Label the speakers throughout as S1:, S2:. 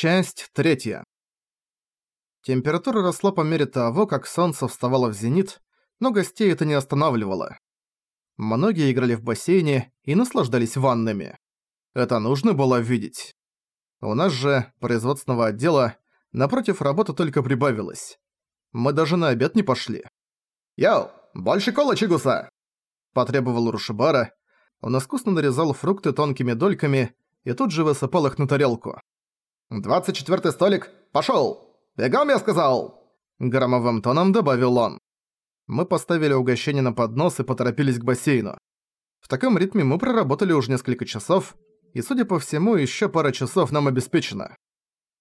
S1: Часть третья. Температура росла по мере того, как солнце вставало в зенит, но гостей это не останавливало. Многие играли в бассейне и наслаждались ваннами. Это нужно было видеть. У нас же, производственного отдела, напротив, работа только прибавилась. Мы даже на обед не пошли.
S2: «Йоу, больше кола, Чигуса!»
S1: Потребовал Рушибара. Он искусно нарезал фрукты тонкими дольками и тут же высыпал их на тарелку.
S2: «Двадцать четвёртый столик, пошёл! Бегом, я сказал!»
S1: Громовым тоном добавил он. Мы поставили угощение на поднос и поторопились к бассейну. В таком ритме мы проработали уже несколько часов, и, судя по всему, ещё пара часов нам обеспечено.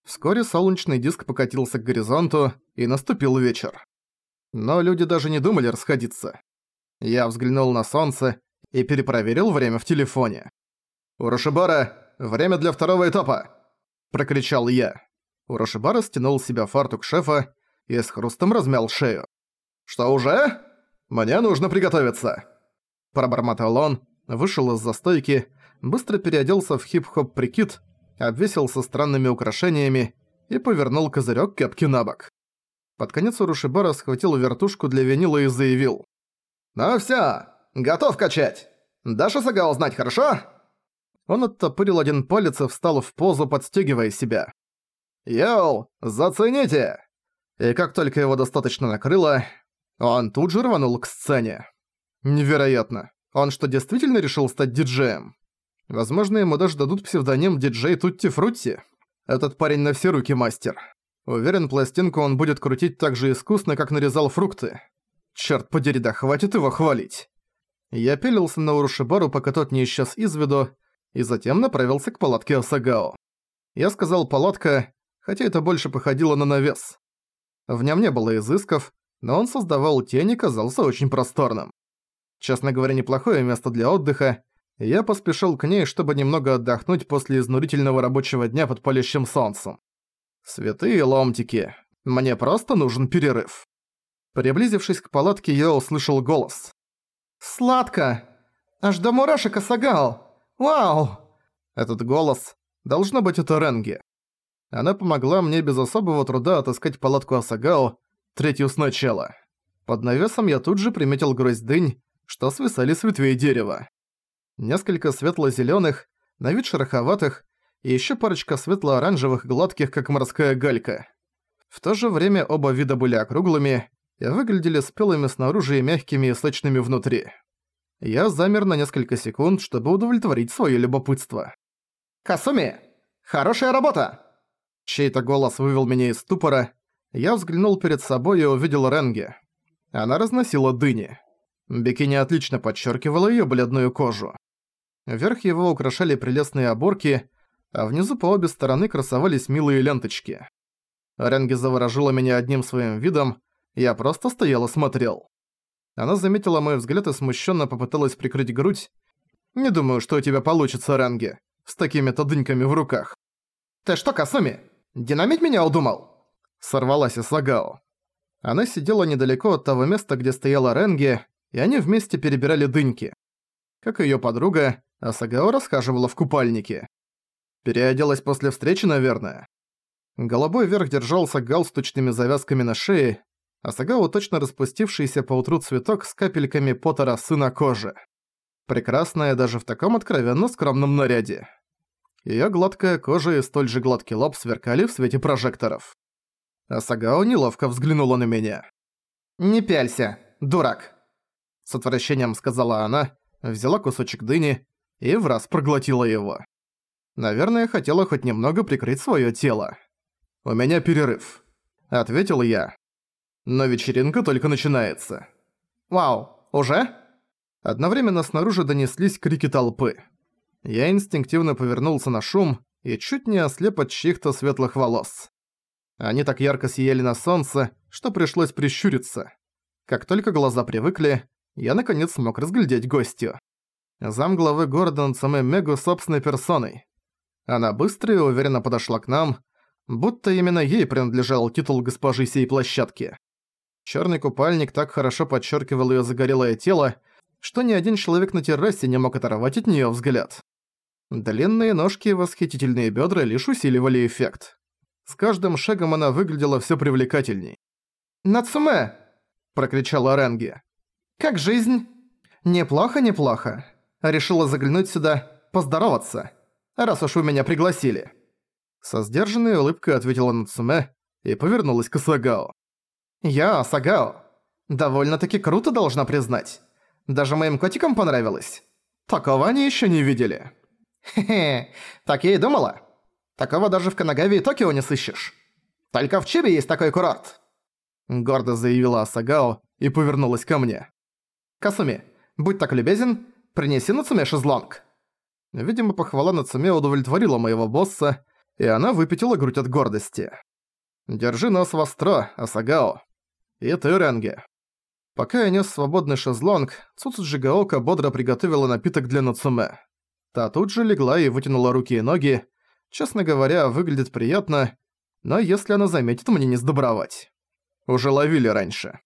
S1: Вскоре солнечный диск покатился к горизонту, и наступил вечер. Но люди даже не думали расходиться. Я взглянул на солнце и перепроверил время в телефоне.
S2: «Урушибара, время для второго этапа!»
S1: – прокричал я. Урошибара стянул себя фартук шефа и с хрустом размял шею.
S2: «Что уже? Мне нужно приготовиться!»
S1: Пробормотал он, вышел из застойки, быстро переоделся в хип-хоп прикид, обвесился странными украшениями и повернул козырёк кепки на бок. Под конец Урушибара схватил вертушку для винила и заявил.
S2: «Ну всё, готов качать! Даша Сагал знать, хорошо?»
S1: Он оттопырил один палец и встал в позу, подстегивая себя.
S2: «Йоу, зацените!»
S1: И как только его достаточно накрыло, он тут же рванул к сцене. Невероятно. Он что, действительно решил стать диджеем? Возможно, ему даже дадут псевдоним диджей Тутти Фрутти. Этот парень на все руки мастер. Уверен, пластинку он будет крутить так же искусно, как нарезал фрукты. Чёрт подери, да хватит его хвалить. Я пилился на Урушибару, пока тот не исчез из виду, и затем направился к палатке Осагао. Я сказал «палатка», хотя это больше походило на навес. В нем не было изысков, но он создавал тень и казался очень просторным. Честно говоря, неплохое место для отдыха, и я поспешил к ней, чтобы немного отдохнуть после изнурительного рабочего дня под палящим солнцем. Святые ломтики, мне просто нужен перерыв. Приблизившись к палатке, я услышал голос. «Сладко! Аж до мурашек Осагал!» «Вау!» Этот голос... Должно быть, это Ренги. Она помогла мне без особого труда отыскать палатку Асагао, третью сначала. Под навесом я тут же приметил гроздь дынь, что свисали с ветвей дерева. Несколько светло-зелёных, на вид шероховатых, и ещё парочка светло-оранжевых, гладких, как морская галька. В то же время оба вида были округлыми и выглядели спелыми снаружи и мягкими и сочными внутри. Я замер на несколько секунд, чтобы удовлетворить своё любопытство.
S2: «Касуми! Хорошая работа!»
S1: Чей-то голос вывел меня из ступора. Я взглянул перед собой и увидел Ренги. Она разносила дыни. Бикини отлично подчеркивала её бледную кожу. Вверх его украшали прелестные оборки, а внизу по обе стороны красовались милые ленточки. Ренги заворожила меня одним своим видом, я просто стоял и смотрел. Она заметила мой взгляд и смущенно попыталась прикрыть грудь. «Не думаю, что у тебя получится, Ренги, с такими-то дыньками в руках».
S2: «Ты что, Касуми, динамить меня удумал?»
S1: Сорвалась Исагао. Она сидела недалеко от того места, где стояла Ренги, и они вместе перебирали дыньки. Как её подруга, Асагао расхаживала в купальнике. Переоделась после встречи, наверное. Голубой верх держался галстучными завязками на шее, а Сагао точно распустившийся поутру цветок с капельками пота росы на коже. Прекрасная даже в таком откровенно скромном наряде. Её гладкая кожа и столь же гладкий лоб сверкали в свете прожекторов. А Сагао неловко взглянула на меня.
S2: «Не пялься, дурак!»
S1: С отвращением сказала она, взяла кусочек дыни и в раз проглотила его. Наверное, хотела хоть немного прикрыть своё тело. «У меня перерыв», — ответил я. Но вечеринка только начинается.
S2: «Вау, уже?»
S1: Одновременно снаружи донеслись крики толпы. Я инстинктивно повернулся на шум и чуть не ослеп от чьих-то светлых волос. Они так ярко сияли на солнце, что пришлось прищуриться. Как только глаза привыкли, я наконец смог разглядеть гостью. Зам главы города Нацаме Мегу собственной персоной. Она быстро и уверенно подошла к нам, будто именно ей принадлежал титул госпожи сей площадки. Чёрный купальник так хорошо подчеркивал её загорелое тело, что ни один человек на террасе не мог оторвать от неё взгляд. Длинные ножки и восхитительные бёдра лишь усиливали эффект. С каждым шагом она выглядела все привлекательней.
S2: «Нацуме!» – прокричала Ренги. «Как жизнь?» «Неплохо, неплохо. Решила заглянуть сюда, поздороваться, раз уж вы меня пригласили».
S1: Со сдержанной улыбкой ответила Нацуме и повернулась к Сагао.
S2: «Я, Сагао. Довольно-таки круто, должна признать. Даже моим котикам понравилось. Такого они еще не видели». «Хе-хе, так я и думала. Такого даже в Канагаве и Токио не сыщешь. Только в Чибе есть такой курорт».
S1: Гордо заявила Асагао и повернулась ко мне.
S2: «Касуми, будь так любезен, принеси Нацуме шезлонг».
S1: Видимо, похвала Нацуме удовлетворила моего босса, и она выпятила грудь от гордости. «Держи нос востро, Асагао. И ты, Ренге». Пока я нес свободный шезлонг, Цуцуджи Гаока бодро приготовила напиток для Нацуме. Та тут же легла и вытянула руки и ноги. Честно говоря, выглядит приятно, но если она заметит, мне не сдобровать. Уже ловили раньше.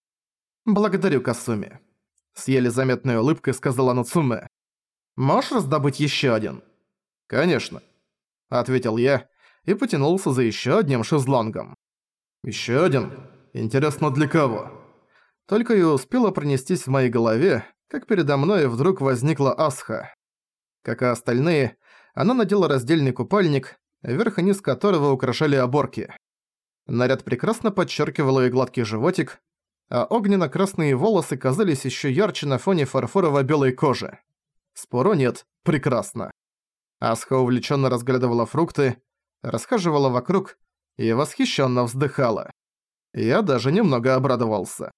S1: «Благодарю, Касуми», — с еле заметной улыбкой сказала Нацуме. «Можешь раздобыть ещё один?» «Конечно», — ответил я и потянулся за ещё одним шезлонгом. «Ещё один? Интересно, для кого?» Только и успела пронестись в моей голове, как передо мной вдруг возникла Асха. Как и остальные, она надела раздельный купальник, верх и низ которого украшали оборки. Наряд прекрасно подчеркивал ее гладкий животик, а огненно-красные волосы казались еще ярче на фоне фарфорово-белой кожи. Спору нет, прекрасно. Асха увлеченно разглядывала фрукты, расхаживала вокруг и восхищенно вздыхала. Я даже немного обрадовался.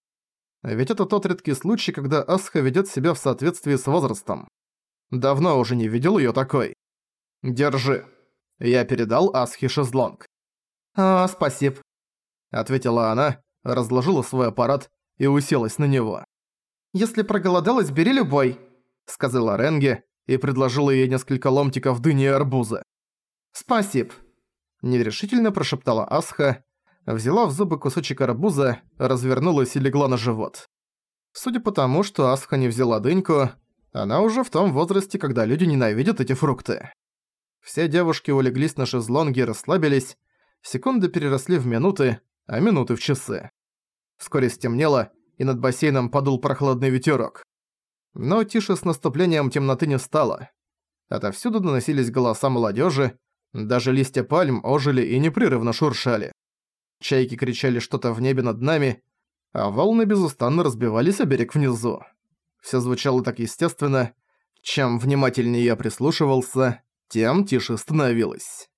S1: Ведь это тот редкий случай, когда Асха ведет себя в соответствии с возрастом. Давно уже не видел ее такой. «Держи». Я передал Асхе шезлонг.
S2: «А, спасибо», —
S1: ответила она, разложила свой аппарат и уселась на него.
S2: «Если проголодалась, бери любой», —
S1: сказала Ренге и предложила ей несколько ломтиков дыни и арбуза.
S2: «Спасибо», —
S1: нерешительно прошептала Асха, взяла в зубы кусочек арбуза, развернулась и легла на живот. Судя по тому, что Асха не взяла дыньку, она уже в том возрасте, когда люди ненавидят эти фрукты. Все девушки улеглись на шезлонги и расслабились, секунды переросли в минуты, а минуты в часы. Вскоре стемнело, и над бассейном подул прохладный ветерок. Но тише с наступлением темноты не стало. Отовсюду доносились голоса молодежи, даже листья пальм ожили и непрерывно шуршали. Чайки кричали что-то в небе над нами, а волны безустанно разбивались о берег внизу. Все звучало так естественно. Чем внимательнее я прислушивался, тем тише становилось.